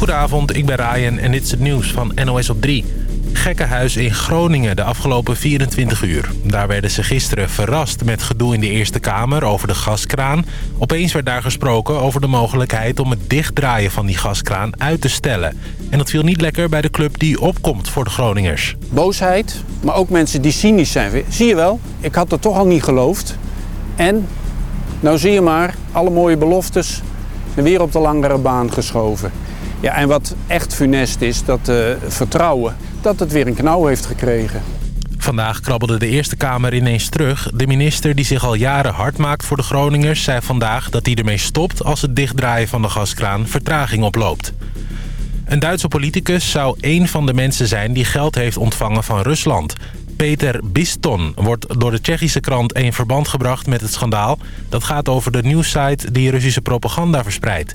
Goedenavond, ik ben Ryan en dit is het nieuws van NOS op 3. Gekkenhuis in Groningen de afgelopen 24 uur. Daar werden ze gisteren verrast met gedoe in de Eerste Kamer over de gaskraan. Opeens werd daar gesproken over de mogelijkheid om het dichtdraaien van die gaskraan uit te stellen. En dat viel niet lekker bij de club die opkomt voor de Groningers. Boosheid, maar ook mensen die cynisch zijn. Zie je wel, ik had het toch al niet geloofd. En, nou zie je maar, alle mooie beloftes weer op de langere baan geschoven. Ja, en wat echt funest is, dat uh, vertrouwen, dat het weer een knauw heeft gekregen. Vandaag krabbelde de Eerste Kamer ineens terug. De minister die zich al jaren hard maakt voor de Groningers... zei vandaag dat hij ermee stopt als het dichtdraaien van de gaskraan vertraging oploopt. Een Duitse politicus zou één van de mensen zijn die geld heeft ontvangen van Rusland. Peter Biston wordt door de Tsjechische krant een verband gebracht met het schandaal. Dat gaat over de nieuwssite die Russische propaganda verspreidt.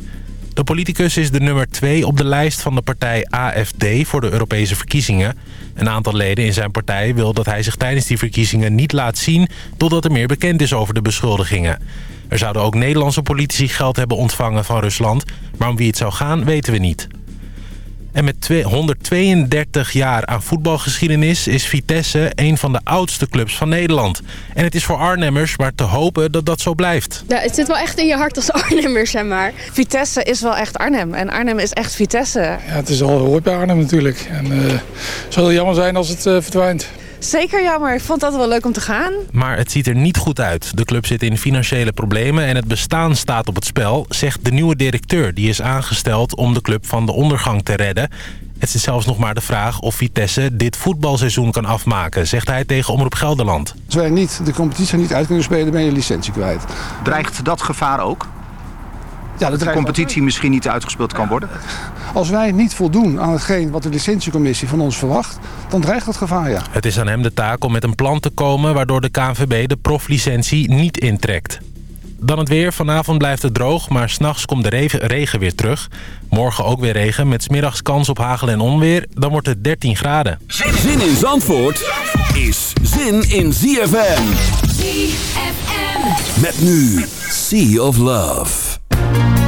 De politicus is de nummer 2 op de lijst van de partij AFD voor de Europese verkiezingen. Een aantal leden in zijn partij wil dat hij zich tijdens die verkiezingen niet laat zien... totdat er meer bekend is over de beschuldigingen. Er zouden ook Nederlandse politici geld hebben ontvangen van Rusland... maar om wie het zou gaan weten we niet. En met 132 jaar aan voetbalgeschiedenis is Vitesse een van de oudste clubs van Nederland. En het is voor Arnhemmers maar te hopen dat dat zo blijft. Ja, het zit wel echt in je hart als Arnhemmers, zeg maar. Vitesse is wel echt Arnhem en Arnhem is echt Vitesse. Ja, het is al hoort bij Arnhem natuurlijk. En uh, het zal jammer zijn als het uh, verdwijnt. Zeker jammer. Ik vond dat wel leuk om te gaan. Maar het ziet er niet goed uit. De club zit in financiële problemen en het bestaan staat op het spel... zegt de nieuwe directeur. Die is aangesteld om de club van de ondergang te redden. Het is zelfs nog maar de vraag of Vitesse dit voetbalseizoen kan afmaken... zegt hij tegen Omroep Gelderland. Als wij niet de competitie niet uit kunnen spelen, ben je licentie kwijt. Dreigt dat gevaar ook? Ja, dat de competitie misschien niet uitgespeeld kan worden? Als wij niet voldoen aan hetgeen wat de licentiecommissie van ons verwacht... dan dreigt dat gevaar, ja. Het is aan hem de taak om met een plan te komen... waardoor de KNVB de proflicentie niet intrekt. Dan het weer. Vanavond blijft het droog, maar s'nachts komt de regen, weer terug. Morgen ook weer regen, met smiddags kans op hagel en onweer. Dan wordt het 13 graden. Zin in Zandvoort is zin in ZFM. ZFM. Met nu Sea of Love. Bye.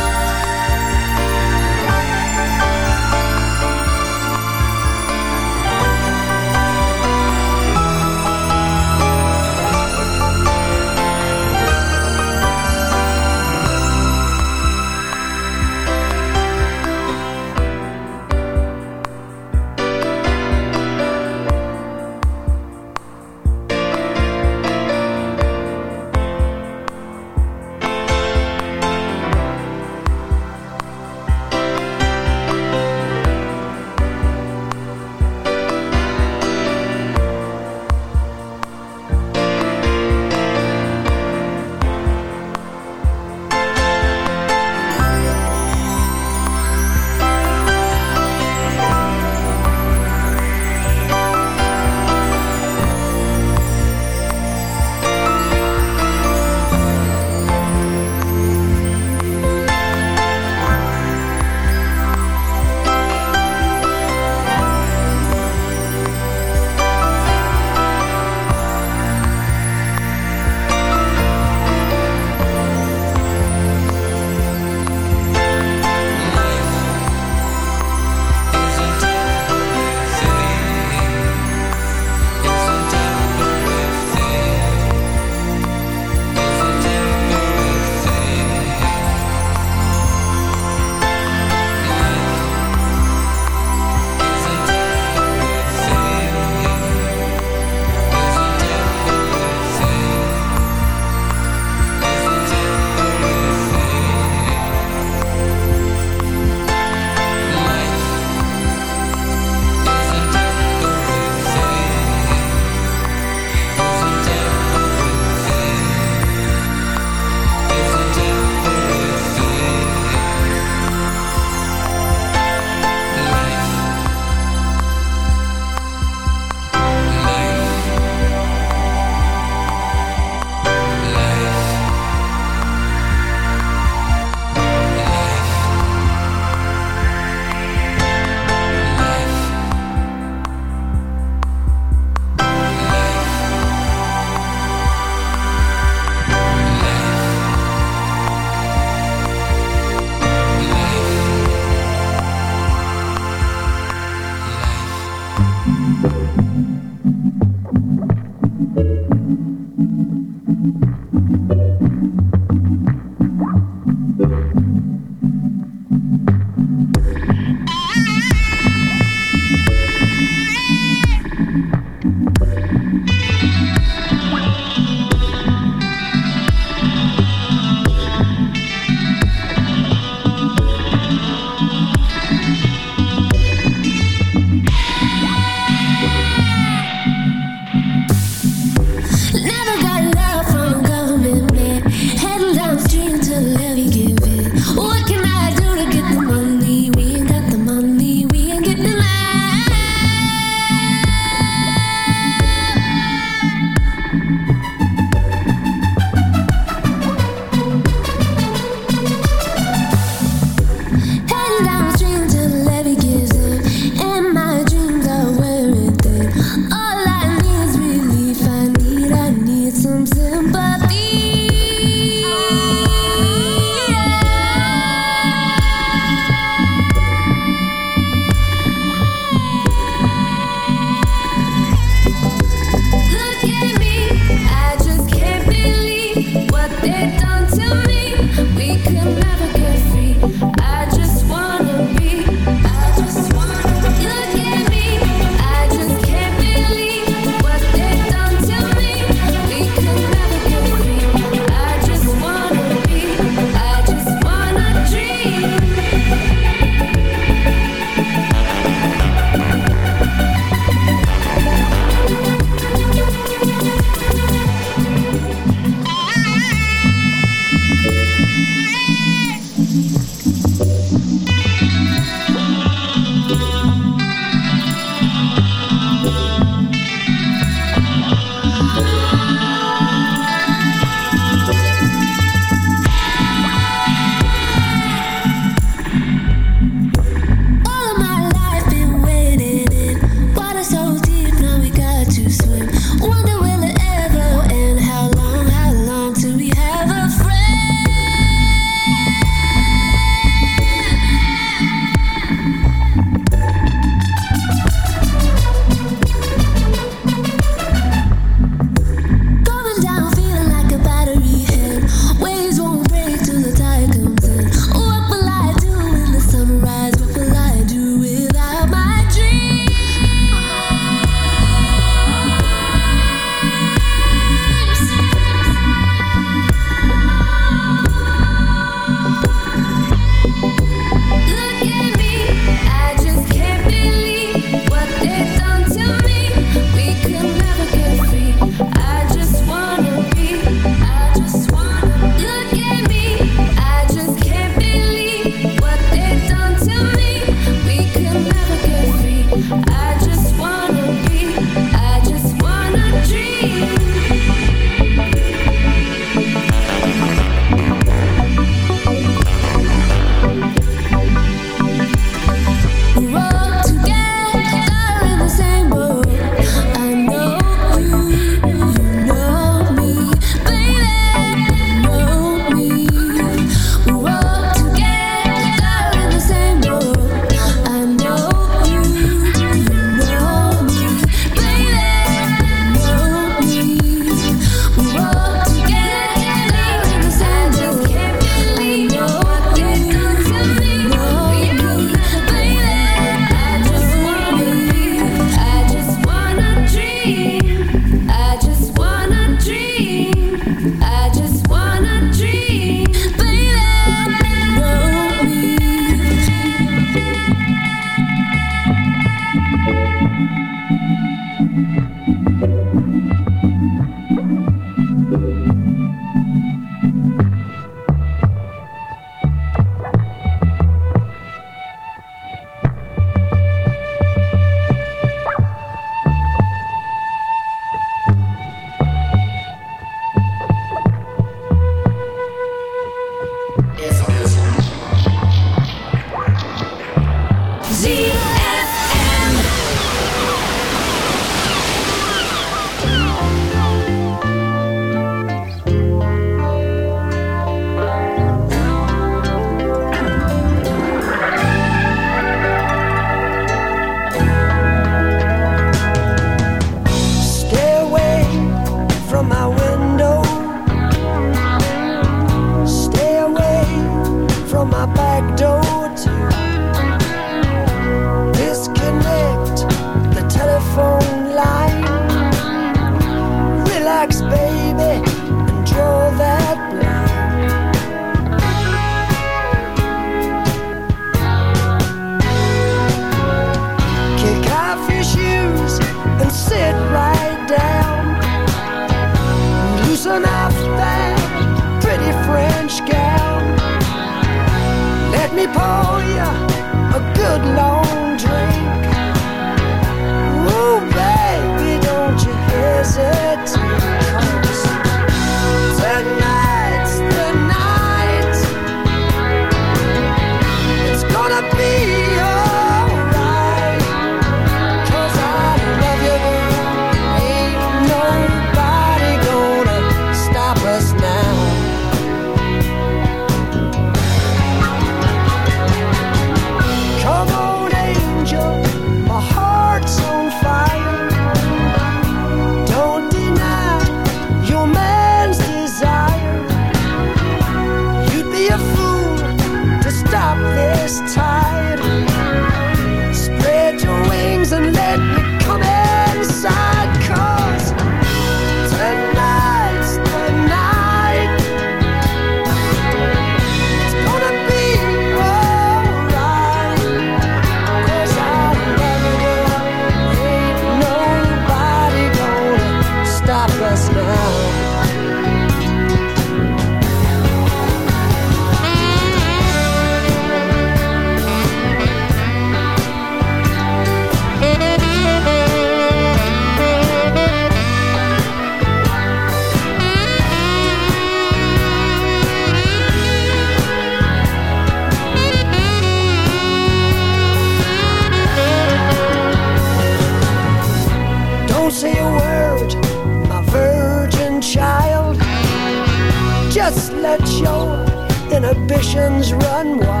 Inhibitions run wild.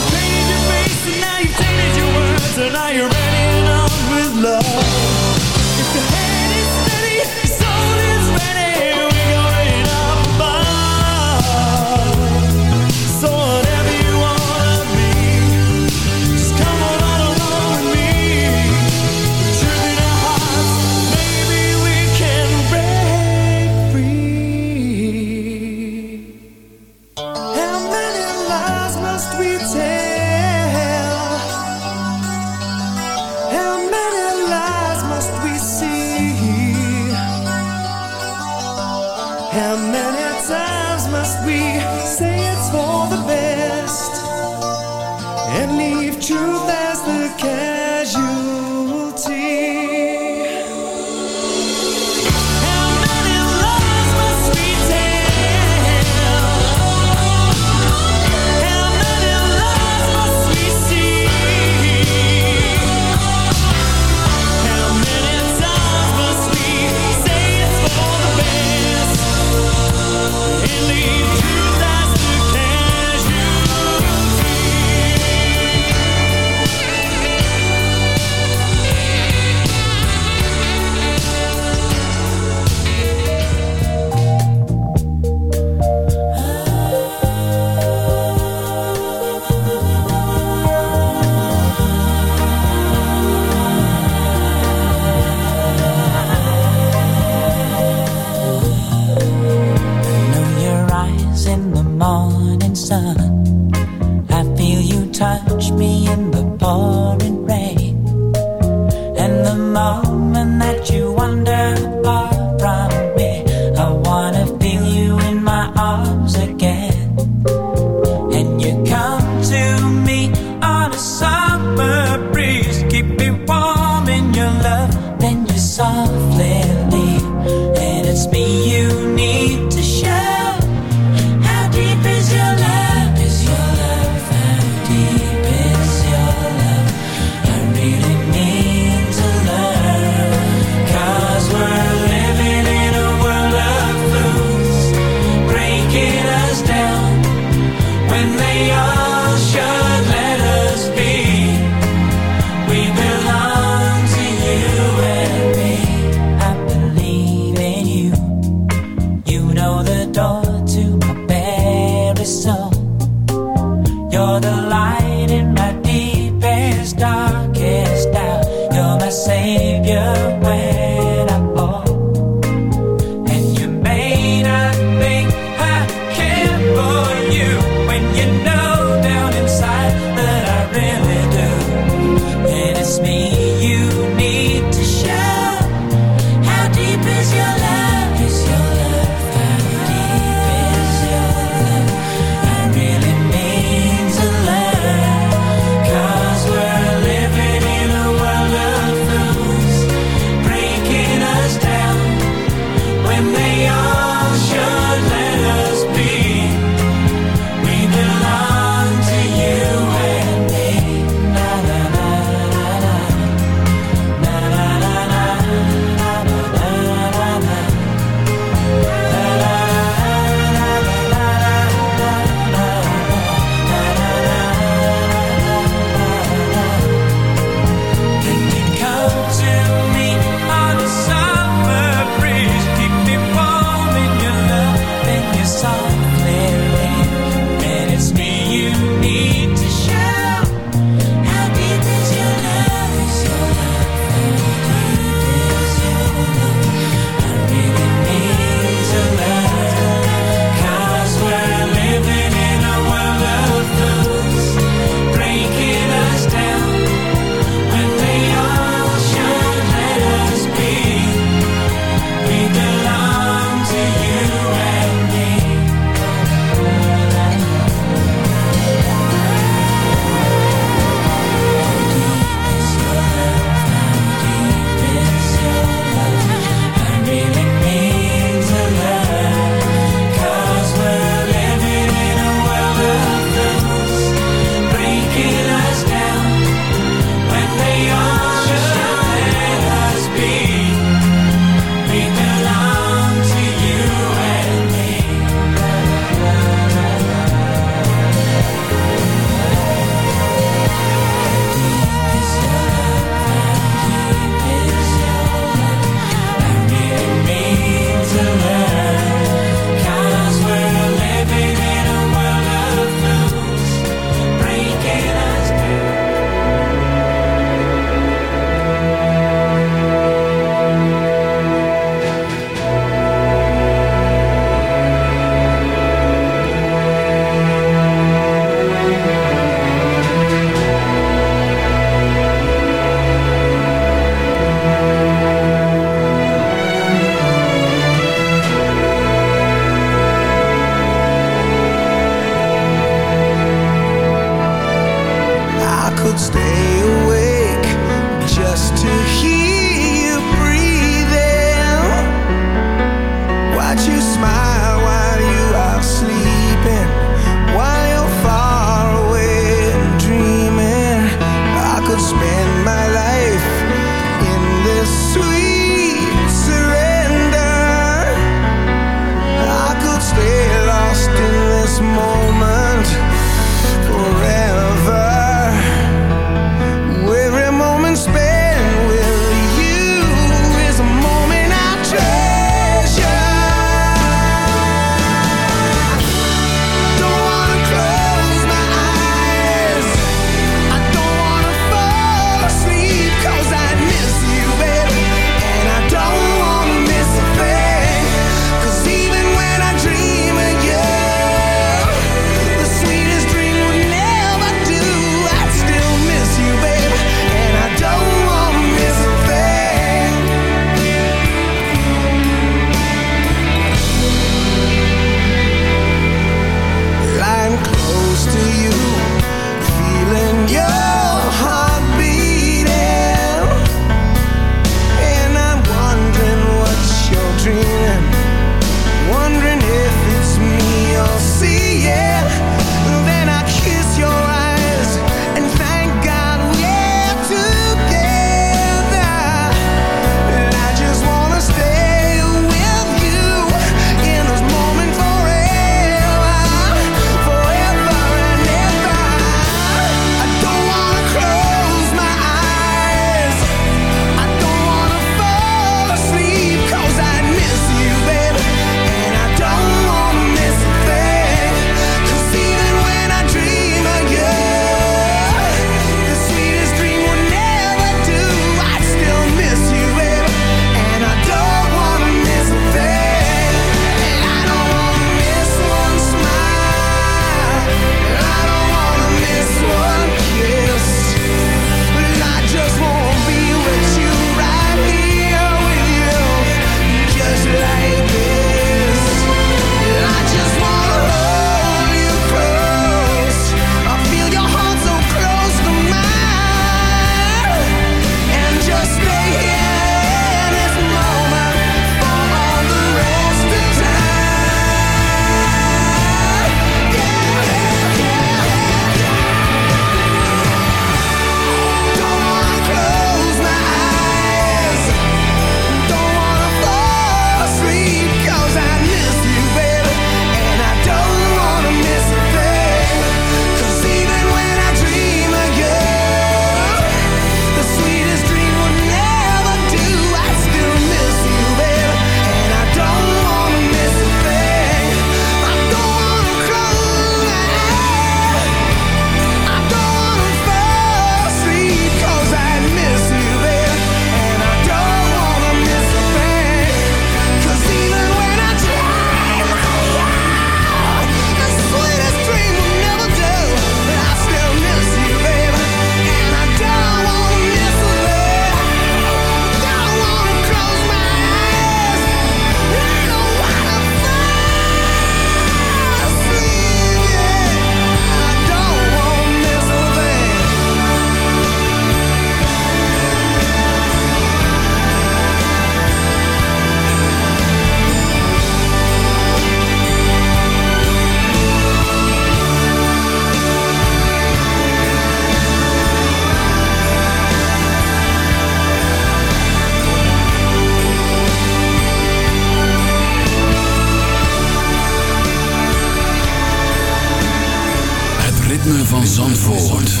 Van Zandvoort.